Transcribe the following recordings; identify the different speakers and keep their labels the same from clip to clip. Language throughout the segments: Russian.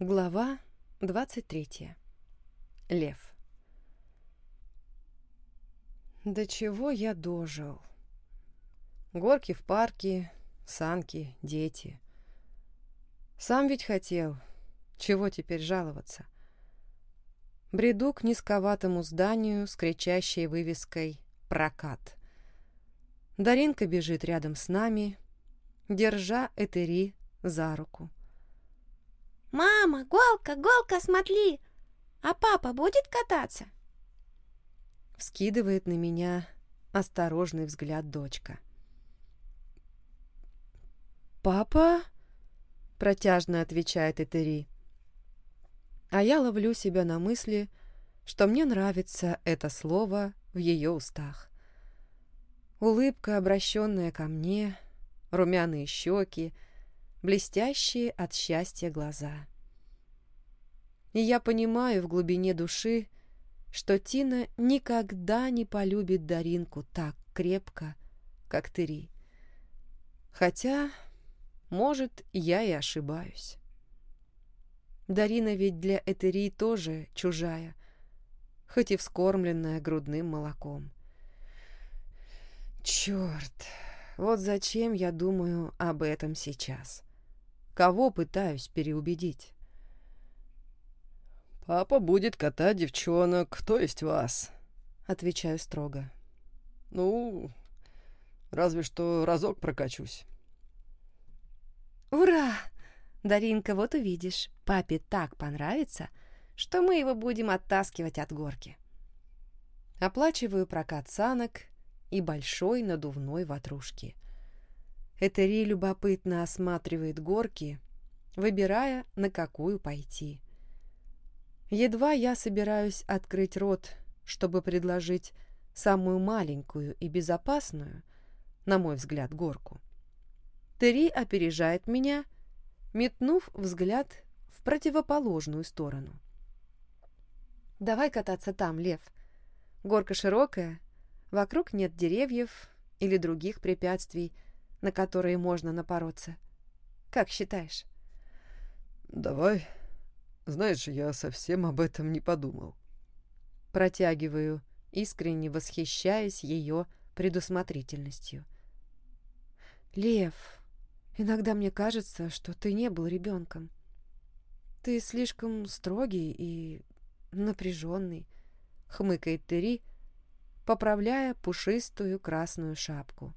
Speaker 1: Глава 23. Лев. До чего я дожил? Горки в парке, санки, дети. Сам ведь хотел. Чего теперь жаловаться? Бреду к низковатому зданию с кричащей вывеской «Прокат». Даринка бежит рядом с нами, держа Этери за руку.
Speaker 2: «Мама, Голка, Голка, смотри! А папа будет кататься?»
Speaker 1: Вскидывает на меня осторожный взгляд дочка. «Папа?» — протяжно отвечает Этери. А я ловлю себя на мысли, что мне нравится это слово в ее устах. Улыбка, обращенная ко мне, румяные щеки — блестящие от счастья глаза. И я понимаю в глубине души, что Тина никогда не полюбит Даринку так крепко, как Тыри. Хотя, может, я и ошибаюсь. Дарина ведь для Этери тоже чужая, хоть и вскормленная грудным молоком. Черт, вот зачем я думаю об этом сейчас. Кого пытаюсь переубедить?
Speaker 3: «Папа будет катать девчонок, то есть вас», —
Speaker 1: отвечаю строго.
Speaker 3: «Ну, разве что разок прокачусь».
Speaker 1: «Ура! Даринка, вот увидишь, папе так понравится, что мы его будем оттаскивать от горки». Оплачиваю прокат санок и большой надувной ватрушки. Этери любопытно осматривает горки, выбирая, на какую пойти. Едва я собираюсь открыть рот, чтобы предложить самую маленькую и безопасную, на мой взгляд, горку. Тери опережает меня, метнув взгляд в противоположную сторону. «Давай кататься там, Лев. Горка широкая, вокруг нет деревьев или других препятствий, на которые можно напороться. Как считаешь?
Speaker 3: Давай. Знаешь, я совсем об этом не подумал.
Speaker 1: Протягиваю, искренне восхищаясь ее предусмотрительностью. Лев, иногда мне кажется, что ты не был ребенком. Ты слишком строгий и напряженный, хмыкает Тери, поправляя пушистую красную шапку.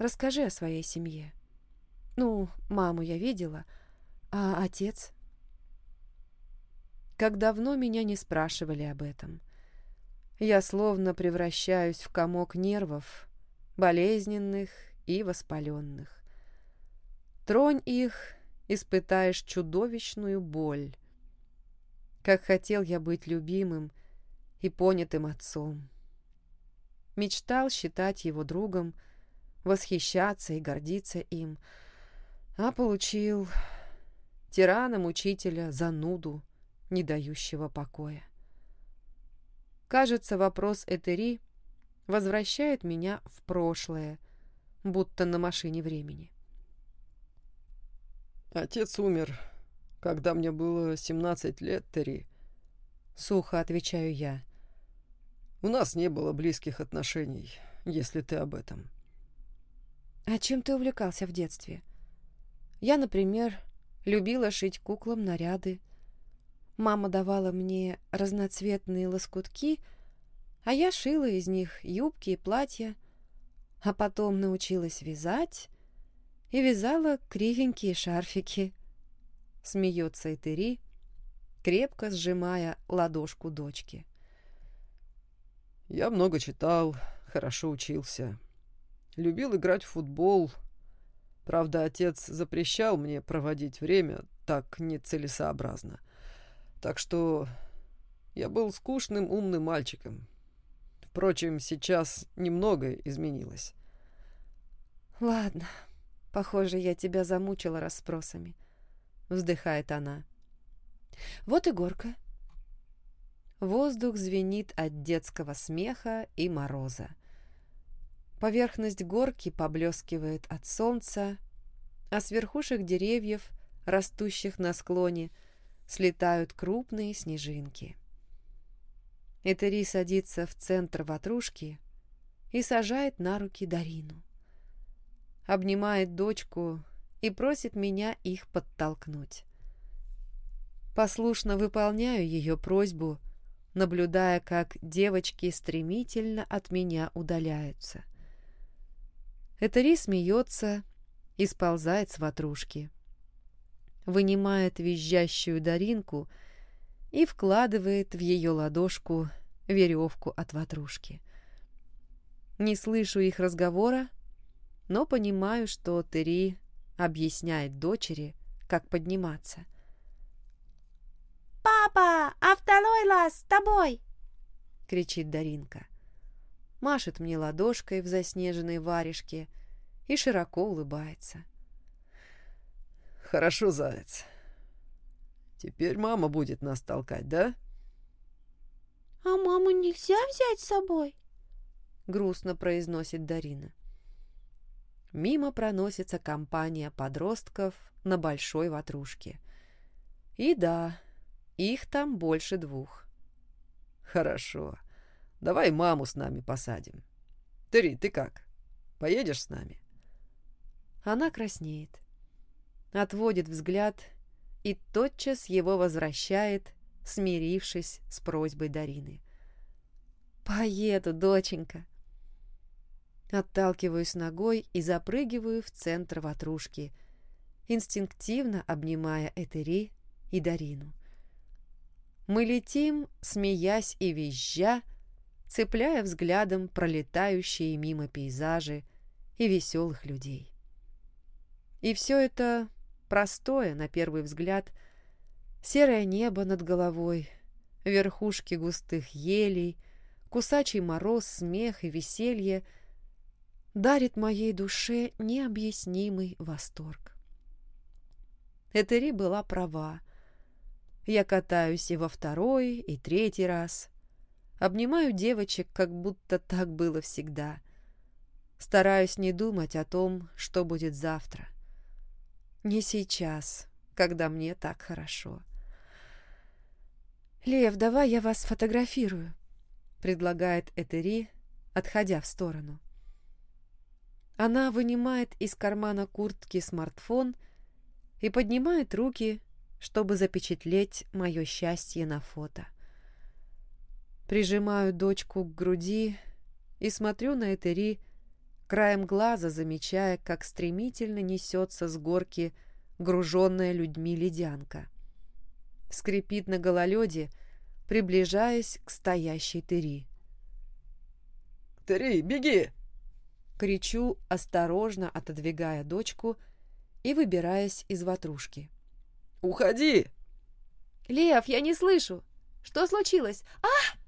Speaker 1: Расскажи о своей семье. Ну, маму я видела, а отец? Как давно меня не спрашивали об этом. Я словно превращаюсь в комок нервов, болезненных и воспаленных. Тронь их, испытаешь чудовищную боль. Как хотел я быть любимым и понятым отцом. Мечтал считать его другом, восхищаться и гордиться им, а получил тирана-мучителя, зануду, не дающего покоя. Кажется, вопрос Этери возвращает меня в прошлое, будто на машине времени.
Speaker 3: «Отец умер, когда мне было 17 лет, Терри», — сухо отвечаю я. «У нас не было близких отношений, если ты об этом».
Speaker 1: А чем ты увлекался в детстве? Я, например, любила шить куклам наряды. Мама давала мне разноцветные лоскутки, а я шила из них юбки и платья, а потом научилась вязать и вязала кривенькие шарфики. Смеется Этери, крепко сжимая ладошку дочки.
Speaker 3: Я много читал, хорошо учился. Любил играть в футбол. Правда, отец запрещал мне проводить время так нецелесообразно. Так что я был скучным умным мальчиком. Впрочем, сейчас немного изменилось.
Speaker 1: «Ладно, похоже, я тебя замучила расспросами», — вздыхает она. «Вот и горка». Воздух звенит от детского смеха и мороза. Поверхность горки поблескивает от солнца, а с верхушек деревьев растущих на склоне, слетают крупные снежинки. Этери садится в центр ватрушки и сажает на руки Дарину. Обнимает дочку и просит меня их подтолкнуть. Послушно выполняю ее просьбу, наблюдая, как девочки стремительно от меня удаляются. Этери смеется и сползает с ватрушки. Вынимает визжащую Даринку и вкладывает в ее ладошку веревку от ватрушки. Не слышу их разговора, но понимаю, что Тери объясняет дочери, как подниматься.
Speaker 2: «Папа, а с тобой!»
Speaker 1: — кричит Даринка. Машет мне ладошкой в заснеженной варежке и широко улыбается.
Speaker 3: «Хорошо, заяц. Теперь мама будет нас толкать, да?»
Speaker 2: «А маму нельзя взять с собой?»
Speaker 1: — грустно произносит Дарина. Мимо проносится компания подростков на большой ватрушке. И да, их там больше двух.
Speaker 3: Хорошо. Давай маму с нами посадим. Тери, ты как? Поедешь с нами?
Speaker 1: Она краснеет. Отводит взгляд и тотчас его возвращает, смирившись с просьбой Дарины. «Поеду, доченька!» Отталкиваюсь ногой и запрыгиваю в центр ватрушки, инстинктивно обнимая Этери и Дарину. Мы летим, смеясь и визжа, цепляя взглядом пролетающие мимо пейзажи и веселых людей. И все это простое, на первый взгляд, серое небо над головой, верхушки густых елей, кусачий мороз, смех и веселье — дарит моей душе необъяснимый восторг. Этери была права. Я катаюсь и во второй, и третий раз. Обнимаю девочек, как будто так было всегда. Стараюсь не думать о том, что будет завтра. Не сейчас, когда мне так хорошо. «Лев, давай я вас фотографирую», — предлагает Этери, отходя в сторону. Она вынимает из кармана куртки смартфон и поднимает руки, чтобы запечатлеть мое счастье на фото. Прижимаю дочку к груди и смотрю на Этери, краем глаза замечая, как стремительно несется с горки груженная людьми ледянка. Скрипит на гололеде, приближаясь к стоящей Тери.
Speaker 3: «Тери, беги!»
Speaker 1: Кричу, осторожно отодвигая дочку и выбираясь из ватрушки.
Speaker 3: «Уходи!»
Speaker 1: «Лев, я не слышу! Что случилось? а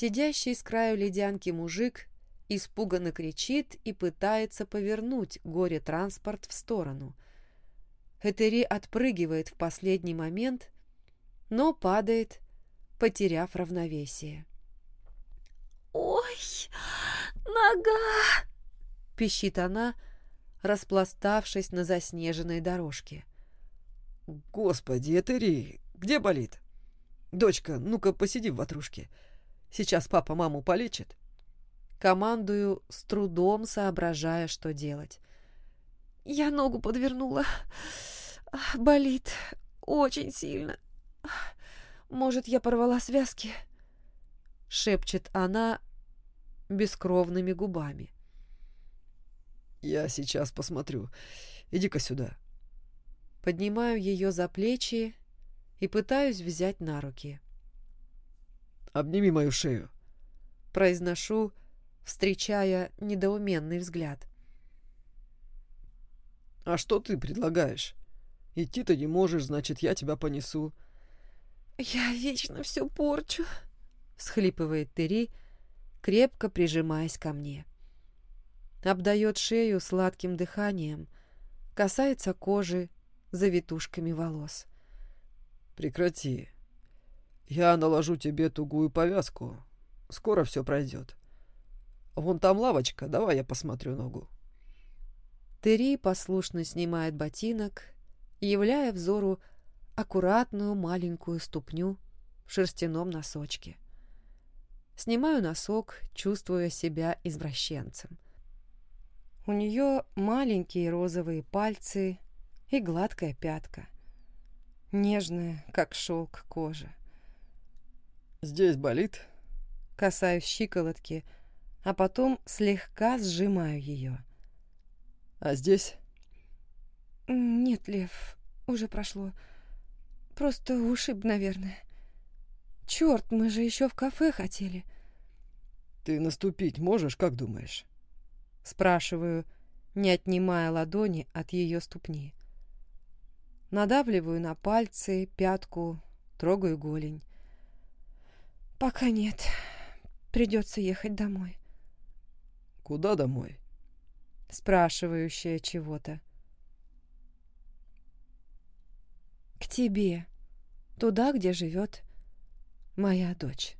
Speaker 1: Сидящий с краю ледянки мужик испуганно кричит и пытается повернуть горе-транспорт в сторону. Этери отпрыгивает в последний момент, но падает, потеряв равновесие.
Speaker 2: «Ой, нога!»
Speaker 1: — пищит она, распластавшись на заснеженной дорожке.
Speaker 3: «Господи, это Ри! Где болит? Дочка, ну-ка посиди в ватрушке. Сейчас папа маму полечит».
Speaker 1: Командую, с трудом соображая, что делать.
Speaker 2: «Я ногу подвернула. Болит. Очень сильно. Может, я порвала связки?»
Speaker 1: шепчет она бескровными губами.
Speaker 3: «Я сейчас посмотрю. Иди-ка сюда».
Speaker 1: Поднимаю ее за плечи и пытаюсь взять на руки.
Speaker 3: «Обними мою шею», —
Speaker 1: произношу, встречая недоуменный взгляд.
Speaker 3: «А что ты предлагаешь? Идти ты не можешь, значит, я тебя понесу».
Speaker 2: «Я вечно все порчу»,
Speaker 1: всхлипывает Тери, крепко прижимаясь ко мне. Обдает шею сладким дыханием, касается кожи завитушками волос.
Speaker 3: «Прекрати. Я наложу тебе тугую повязку. Скоро все пройдет. Вон там лавочка, давай я посмотрю ногу».
Speaker 1: Тери послушно снимает ботинок, являя взору аккуратную маленькую ступню в шерстяном носочке. Снимаю носок, чувствуя себя извращенцем. У нее маленькие розовые пальцы и гладкая пятка. Нежная, как шелк кожа.
Speaker 3: «Здесь болит?»
Speaker 1: Касаюсь щиколотки, а потом слегка сжимаю ее.
Speaker 3: «А здесь?»
Speaker 2: «Нет, Лев, уже прошло. Просто ушиб, наверное. Черт, мы же еще в кафе хотели».
Speaker 3: «Ты наступить можешь, как думаешь?»
Speaker 1: Спрашиваю, не отнимая ладони от ее ступни. Надавливаю на пальцы, пятку, трогаю голень.
Speaker 2: «Пока нет. Придется ехать домой».
Speaker 3: «Куда домой?»
Speaker 1: Спрашивающая чего-то.
Speaker 2: «К тебе. Туда, где живет моя дочь».